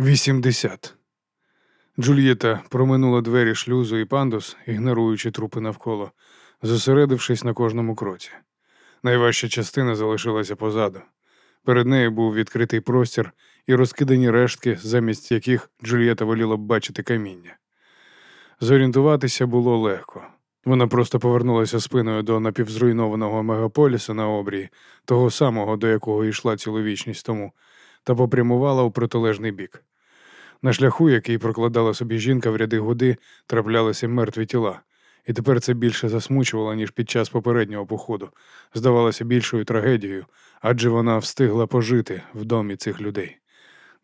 Вісімдесят. Джульєта проминула двері шлюзу і пандус, ігноруючи трупи навколо, зосередившись на кожному кроці. Найважча частина залишилася позаду. Перед нею був відкритий простір і розкидані рештки, замість яких Джульєта воліла б бачити каміння. Зорієнтуватися було легко. Вона просто повернулася спиною до напівзруйнованого мегаполіса на обрії, того самого, до якого йшла цілу вічність тому, та попрямувала у протилежний бік. На шляху, який прокладала собі жінка в ряди годи, траплялися мертві тіла, і тепер це більше засмучувало, ніж під час попереднього походу, здавалося більшою трагедією, адже вона встигла пожити в домі цих людей.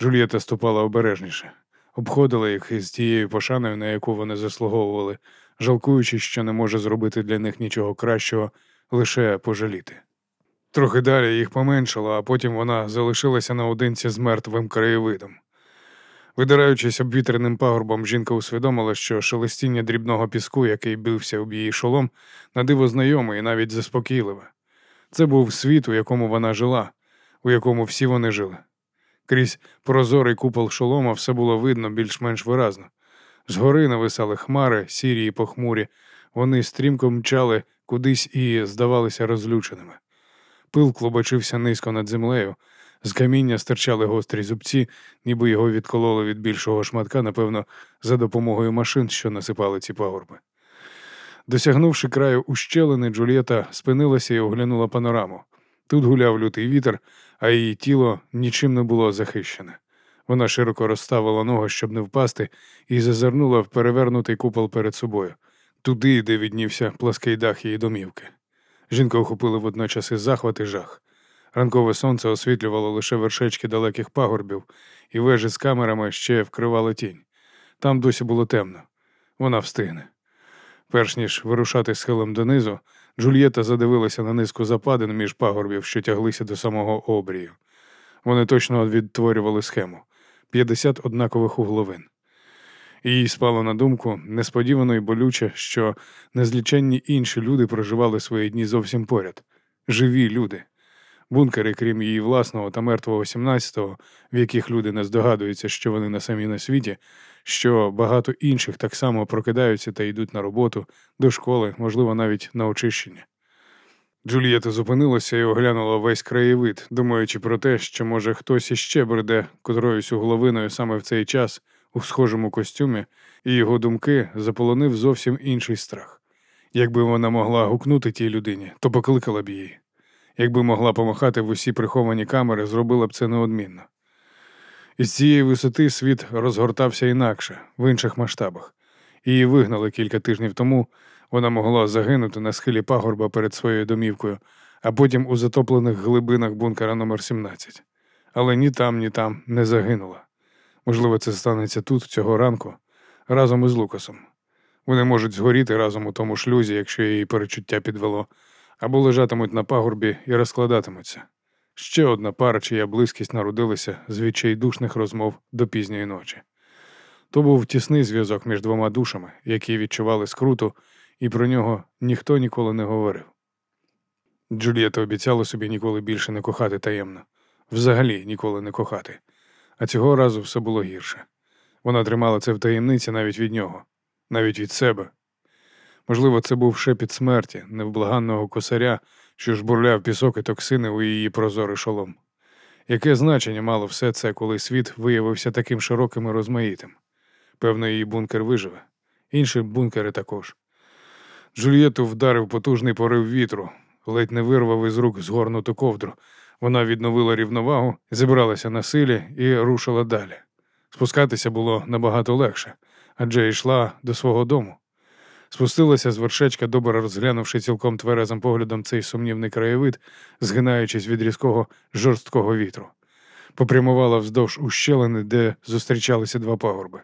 Джульєта ступала обережніше, обходила їх із тією пошаною, на яку вони заслуговували, жалкуючи, що не може зробити для них нічого кращого, лише пожаліти. Трохи далі їх поменшало, а потім вона залишилася наодинці з мертвим краєвидом. Видираючись обвітреним пагорбом, жінка усвідомила, що шелестіння дрібного піску, який бився об її шолом, на диво знайоме і навіть заспокійливе. Це був світ, у якому вона жила, у якому всі вони жили. Крізь прозорий купол шолома все було видно більш-менш виразно. Згори нависали хмари, сірі і похмурі, вони стрімко мчали кудись і здавалися розлюченими. Пил клубочився низько над землею, з каміння стирчали гострі зубці, ніби його відкололи від більшого шматка, напевно, за допомогою машин, що насипали ці пагорби. Досягнувши краю ущелини, Джульєта спинилася і оглянула панораму. Тут гуляв лютий вітер, а її тіло нічим не було захищене. Вона широко розставила ноги, щоб не впасти, і зазирнула в перевернутий купол перед собою, туди, де віднівся плаский дах її домівки. Жінка охопила водночас і захват і жах. Ранкове сонце освітлювало лише вершечки далеких пагорбів, і вежі з камерами ще вкривали тінь. Там досі було темно. Вона встигне. Перш ніж вирушати схилом донизу, Джульєта задивилася на низку западин між пагорбів, що тяглися до самого обрію. Вони точно відтворювали схему 50 однакових угловин. Їй спало на думку несподівано й болюче, що незліченні інші люди проживали свої дні зовсім поряд живі люди. Бункери, крім її власного та мертвого 17-го, в яких люди не здогадуються, що вони на самі на світі, що багато інших так само прокидаються та йдуть на роботу, до школи, можливо, навіть на очищення. Джулієта зупинилася і оглянула весь краєвид, думаючи про те, що, може, хтось іще бреде котроюсь угловиною саме в цей час у схожому костюмі, і його думки заполонив зовсім інший страх. Якби вона могла гукнути тій людині, то покликала б її. Якби могла помахати в усі приховані камери, зробила б це неодмінно. Із цієї висоти світ розгортався інакше, в інших масштабах. Її вигнали кілька тижнів тому. Вона могла загинути на схилі пагорба перед своєю домівкою, а потім у затоплених глибинах бункера номер 17 Але ні там, ні там не загинула. Можливо, це станеться тут, цього ранку, разом із Лукасом. Вони можуть згоріти разом у тому шлюзі, якщо її перечуття підвело, або лежатимуть на пагорбі і розкладатимуться. Ще одна пара, чия близькість народилася з відчайдушних розмов до пізньої ночі. То був тісний зв'язок між двома душами, які відчували скруту, і про нього ніхто ніколи не говорив. Джулієта обіцяла собі ніколи більше не кохати таємно, взагалі ніколи не кохати, а цього разу все було гірше. Вона тримала це в таємниці навіть від нього, навіть від себе. Можливо, це був шепіт смерті, невблаганного косаря, що жбурляв пісок і токсини у її прозорий шолом. Яке значення мало все це, коли світ виявився таким широким і розмаїтим? Певно, її бункер виживе, інші бункери також. Джульєту вдарив потужний порив вітру, ледь не вирвав із рук згорнуту ковдру. Вона відновила рівновагу, зібралася на силі і рушила далі. Спускатися було набагато легше, адже йшла до свого дому. Спустилася з вершечка, добре розглянувши цілком тверезим поглядом цей сумнівний краєвид, згинаючись від різкого жорсткого вітру. Попрямувала вздовж ущелини, де зустрічалися два пагорби.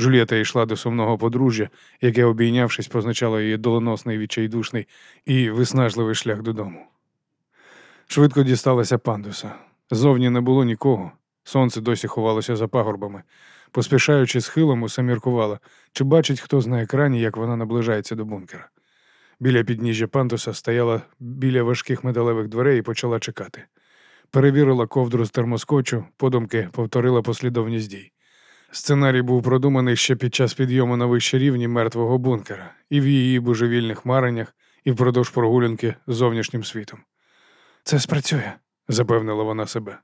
Джулієта йшла до сумного подружжя, яке, обійнявшись, позначало її доленосний відчайдушний і виснажливий шлях додому. Швидко дісталася пандуса. Зовні не було нікого. Сонце досі ховалося за пагорбами. Поспішаючи схилом, усе міркувала, чи бачить хтось на екрані, як вона наближається до бункера. Біля підніжжя пандуса стояла біля важких металевих дверей і почала чекати. перевірила ковдру з термоскочу, подумки повторила послідовність дій. Сценарій був продуманий ще під час підйому на вищі рівні мертвого бункера, і в її божевільних мареннях, і впродовж прогулянки з зовнішнім світом. Це спрацює, запевнила вона себе.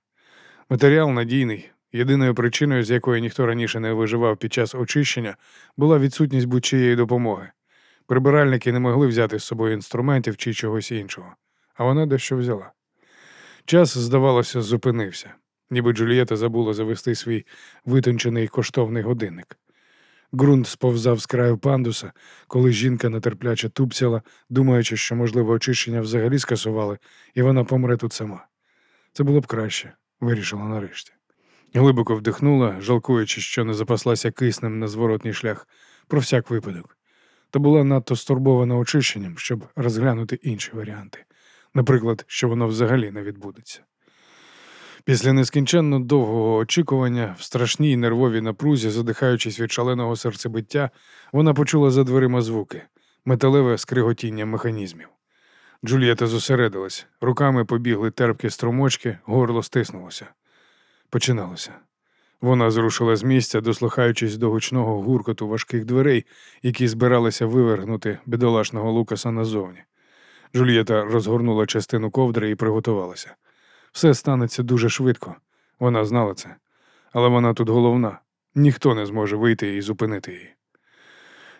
Матеріал надійний. Єдиною причиною, з якої ніхто раніше не виживав під час очищення, була відсутність будь-чиєї допомоги. Прибиральники не могли взяти з собою інструментів чи чогось іншого, а вона дещо взяла. Час, здавалося, зупинився, ніби Джулієта забула завести свій витончений коштовний годинник. Ґрунт сповзав з краю пандуса, коли жінка нетерпляче тупцяла, думаючи, що, можливо, очищення взагалі скасували, і вона помре тут сама. Це було б краще, вирішила нарешті. Глибоко вдихнула, жалкуючи, що не запаслася киснем на зворотній шлях, про всяк випадок. Та була надто стурбована очищенням, щоб розглянути інші варіанти, наприклад, що воно взагалі не відбудеться. Після нескінченно довгого очікування, в страшній нервовій напрузі, задихаючись від шаленого серцебиття, вона почула за дверима звуки, металеве скриготіння механізмів. Джулієта зосередилась, руками побігли терпкі струмочки, горло стиснулося. Починалося. Вона зрушила з місця, дослухаючись до гучного гуркоту важких дверей, які збиралися вивергнути бідолашного Лукаса назовні. Джульєта розгорнула частину ковдри і приготувалася. Все станеться дуже швидко. Вона знала це. Але вона тут головна. Ніхто не зможе вийти і зупинити її.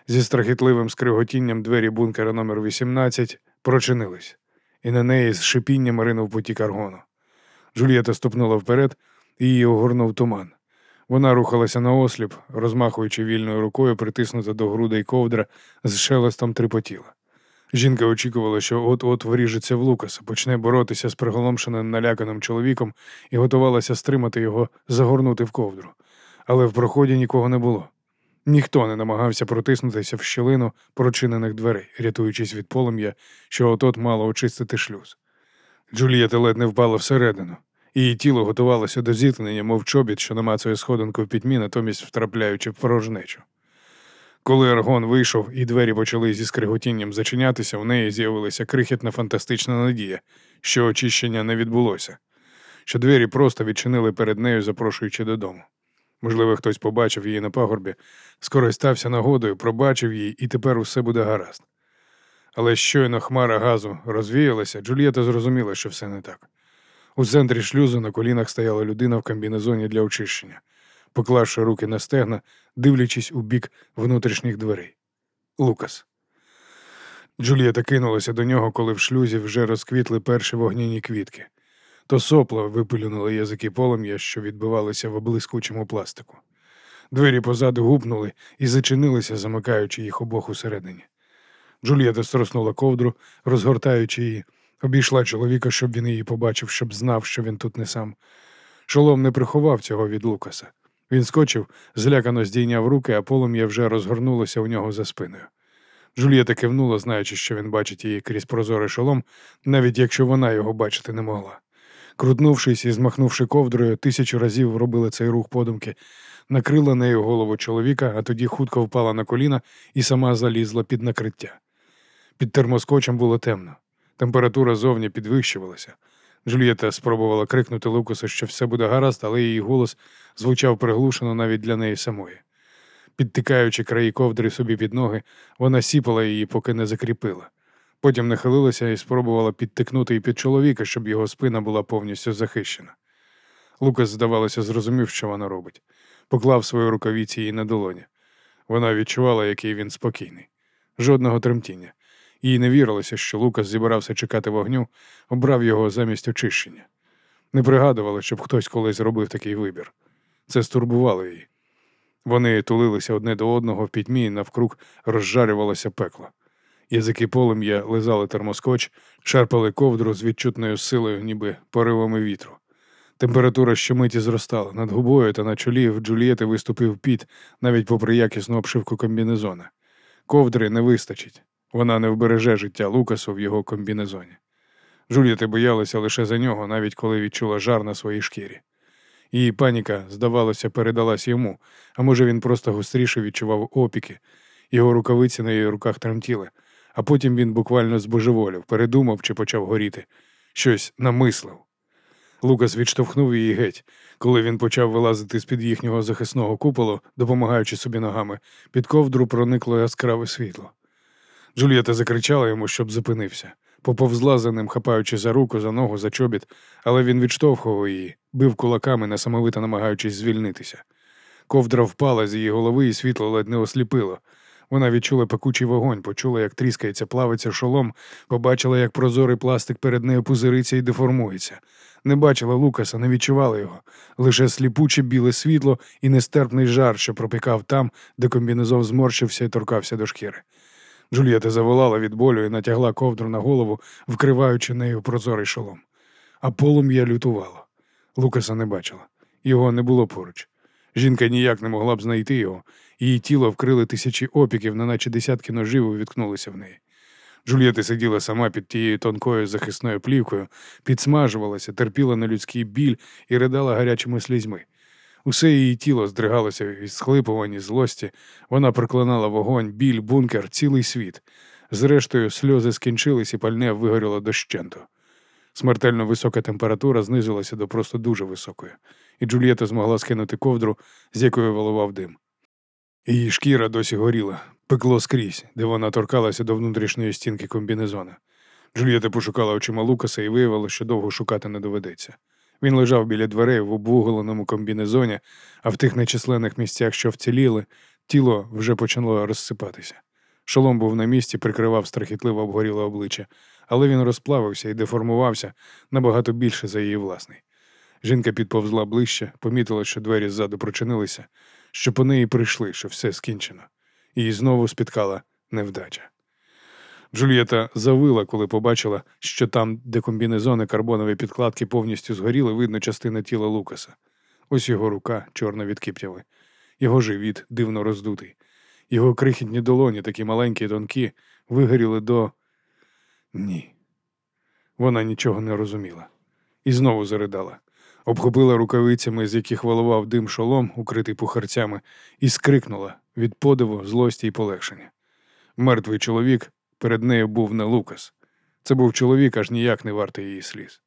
Зі страхітливим скриготінням двері бункера номер 18 прочинились, і на неї з шипінням ринув потік аргону. Джульєта ступнула вперед і її огорнув туман. Вона рухалася на осліп, розмахуючи вільною рукою, притиснута до грудей ковдра, з шелестом трипотіла. Жінка очікувала, що от-от вріжеться в Лукаса, почне боротися з приголомшеним наляканим чоловіком і готувалася стримати його, загорнути в ковдру. Але в проході нікого не було. Ніхто не намагався протиснутися в щілину прочинених дверей, рятуючись від полум'я, що от-от мало очистити шлюз. Джулієта ледь не впала всередину. Її тіло готувалося до зіткнення, мов чобіт, що намацує сходинку в пітьмі, натомість втрапляючи в порожнечу. Коли аргон вийшов і двері почали зі скриготінням зачинятися, в неї з'явилася крихітна фантастична надія, що очищення не відбулося, що двері просто відчинили перед нею, запрошуючи додому. Можливо, хтось побачив її на пагорбі, скористався нагодою, пробачив її, і тепер усе буде гаразд. Але щойно хмара газу розвіялася, Джульєта зрозуміла, що все не так. У центрі шлюзу на колінах стояла людина в комбінезоні для очищення, поклавши руки на стегна, дивлячись у бік внутрішніх дверей. Лукас. Джулієта кинулася до нього, коли в шлюзі вже розквітли перші вогняні квітки. То сопла випилюнули язики полум'я, що відбивалися в блискучому пластику. Двері позаду гупнули і зачинилися, замикаючи їх обох усередині. Джулієта струснула ковдру, розгортаючи її, обійшла чоловіка, щоб він її побачив, щоб знав, що він тут не сам. Шолом не приховав цього від Лукаса. Він скочив, злякано здійняв руки, а полум'я вже розгорнулося у нього за спиною. Джулієта кивнула, знаючи, що він бачить її крізь прозорий шолом, навіть якщо вона його бачити не могла. Крутнувшись і змахнувши ковдрою, тисячу разів робила цей рух подумки, накрила нею голову чоловіка, а тоді хутко впала на коліна і сама залізла під накриття. Під термоскочем було темно. Температура зовні підвищувалася. Джульєта спробувала крикнути Лукасу, що все буде гаразд, але її голос звучав приглушено навіть для неї самої. Підтикаючи краї ковдри собі під ноги, вона сіпала її, поки не закріпила. Потім нахилилася і спробувала підтикнути і під чоловіка, щоб його спина була повністю захищена. Лукас, здавалося, зрозумів, що вона робить. Поклав свою рукавіці їй на долоні. Вона відчувала, який він спокійний. Жодного тремтіння. Їй не вірилося, що Лукас зібрався чекати вогню, обрав його замість очищення. Не пригадувала, щоб хтось колись робив такий вибір. Це стурбувало її. Вони тулилися одне до одного в пітьмі, і навкруг розжарювалося пекло. Язики полум'я лизали термоскоч, шарпали ковдру з відчутною силою, ніби поривами вітру. Температура щомиті зростала. Над губою та на чолі в Джулієти виступив піт, навіть попри якісну обшивку комбінезона. Ковдри не вистачить. Вона не вбереже життя Лукасу в його комбінезоні. Джулієта боялася лише за нього, навіть коли відчула жар на своїй шкірі. Її паніка, здавалося, передалась йому, а може він просто гостріше відчував опіки, його рукавиці на її руках тремтіли, а потім він буквально збожеволів, передумав чи почав горіти, щось намислив. Лукас відштовхнув її геть. Коли він почав вилазити з-під їхнього захисного куполу, допомагаючи собі ногами, під ковдру проникло яскраве світло. Джульєта закричала йому, щоб зупинився. Поповзла за ним, хапаючи за руку, за ногу, за чобіт, але він відштовхував її, бив кулаками, несамовито намагаючись звільнитися. Ковдра впала з її голови, і світло ледь не осліпило. Вона відчула пекучий вогонь, почула, як тріскається, плавиться шолом, побачила, як прозорий пластик перед нею пузириться і деформується. Не бачила Лукаса, не відчувала його, лише сліпуче біле світло і нестерпний жар, що пропікав там, де комбінезон зморщився і торкався до шкіри. Джульєта заволала від болю і натягла ковдру на голову, вкриваючи нею прозорий шолом. А полум'я лютувало. Лукаса не бачила. Його не було поруч. Жінка ніяк не могла б знайти його, її тіло вкрили тисячі опіків, неначе десятки ножів увіткнулися в неї. Джульєта сиділа сама під тією тонкою захисною плівкою, підсмажувалася, терпіла на людський біль і ридала гарячими слізьми. Усе її тіло здригалося від схлипувань і злості, вона проклинала вогонь, біль, бункер, цілий світ. Зрештою, сльози скінчились і пальне вигоріло дощенту. Смертельно висока температура знизилася до просто дуже високої, і Джульєта змогла скинути ковдру, з якої вилував дим. Її шкіра досі горіла, пекло скрізь, де вона торкалася до внутрішньої стінки комбінезона. Джульєта пошукала очима Лукаса і виявила, що довго шукати не доведеться. Він лежав біля дверей в обвуголеному комбінезоні, а в тих нечисленних місцях, що вціліли, тіло вже почало розсипатися. Шолом був на місці, прикривав страхітливо обгоріле обличчя, але він розплавився і деформувався набагато більше за її власний. Жінка підповзла ближче, помітила, що двері ззаду прочинилися, що по неї прийшли, що все скінчено. Її знову спіткала невдача. Джульєта завила, коли побачила, що там, де комбінезони карбонові підкладки повністю згоріли, видно частина тіла Лукаса. Ось його рука, чорно від кіптяви, його живіт дивно роздутий, його крихітні долоні, такі маленькі і тонкі, вигоріли до. Ні. Вона нічого не розуміла. І знову заридала. Обхопила рукавицями, з яких вилував дим шолом, укритий пухарцями, і скрикнула від подиву, злості і полегшення. Мертвий чоловік перед нею був не Лукас. Це був чоловік, аж ніяк не вартий її сліз.